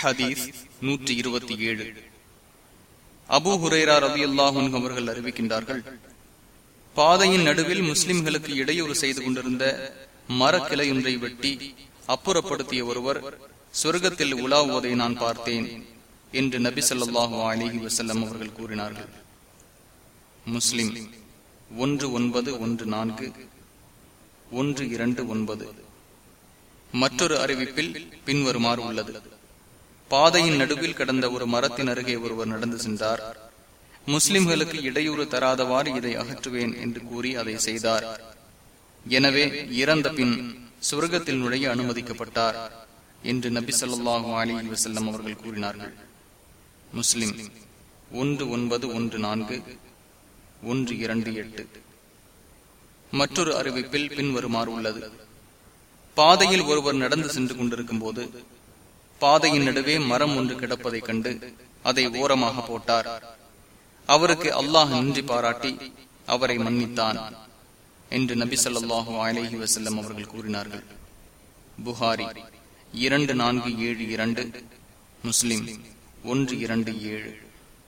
ஹதீஸ் நூற்றி இருபத்தி ஏழு. அபு ஹுரேரா ரவி அல்லாஹன் அவர்கள் அறிவிக்கின்றார்கள் பாதையின் நடுவில் முஸ்லிம்களுக்கு இடையூறு செய்து கொண்டிருந்த மரக்கிளையொன்றை வெட்டி அப்புறப்படுத்திய ஒருவர் சொர்க்கத்தில் உலாவுவதை நான் பார்த்தேன் என்று நபி சொல்லாஹு அலிஹி வசல்லம் அவர்கள் கூறினார்கள். முஸ்லிம் ஒன்று ஒன்பது ஒன்று நான்கு ஒன்று இரண்டு ஒன்பது. மற்றொரு அறிவிப்பில் பின்வருமாறு உள்ளது. பாதையின் நடுவில் கடந்த ஒரு மரத்தின் அருகே ஒருவர் நடந்து சென்றார். முஸ்லிம்களுக்கு இடையூறு தராதவாறு இதை அகற்றுவேன் என்று கூறி அதை செய்தார். எனவே இறந்த பின் சுரகத்தில் நுழைய அனுமதிக்கப்பட்டார் என்று நபி சொல்லாஹு அலி வசல்லம் அவர்கள் கூறினார்கள். முஸ்லிம் ஒன்று ஒன்பது ஒன்று நான்கு ஒன்று இரண்டு எட்டு. மற்றொரு அறிவிப்பில் பின்வருமாறு உள்ளது. பாதையில் ஒருவர் நடந்து சென்று கொண்டிருக்கும் போது பாதையின் நடுவே மரம் ஒன்று கிடப்பதை கண்டு அதை ஓரமாக போட்டார். அவருக்கு அல்லாஹ் நன்றி பாராட்டி அவரை மன்னித்தான் என்று நபி சொல்லாஹு அலஹி வசல்லம் அவர்கள் கூறினார்கள். புகாரி இரண்டு நான்கு ஏழு இரண்டு முஸ்லிம் ஒன்று இரண்டு ஏழு.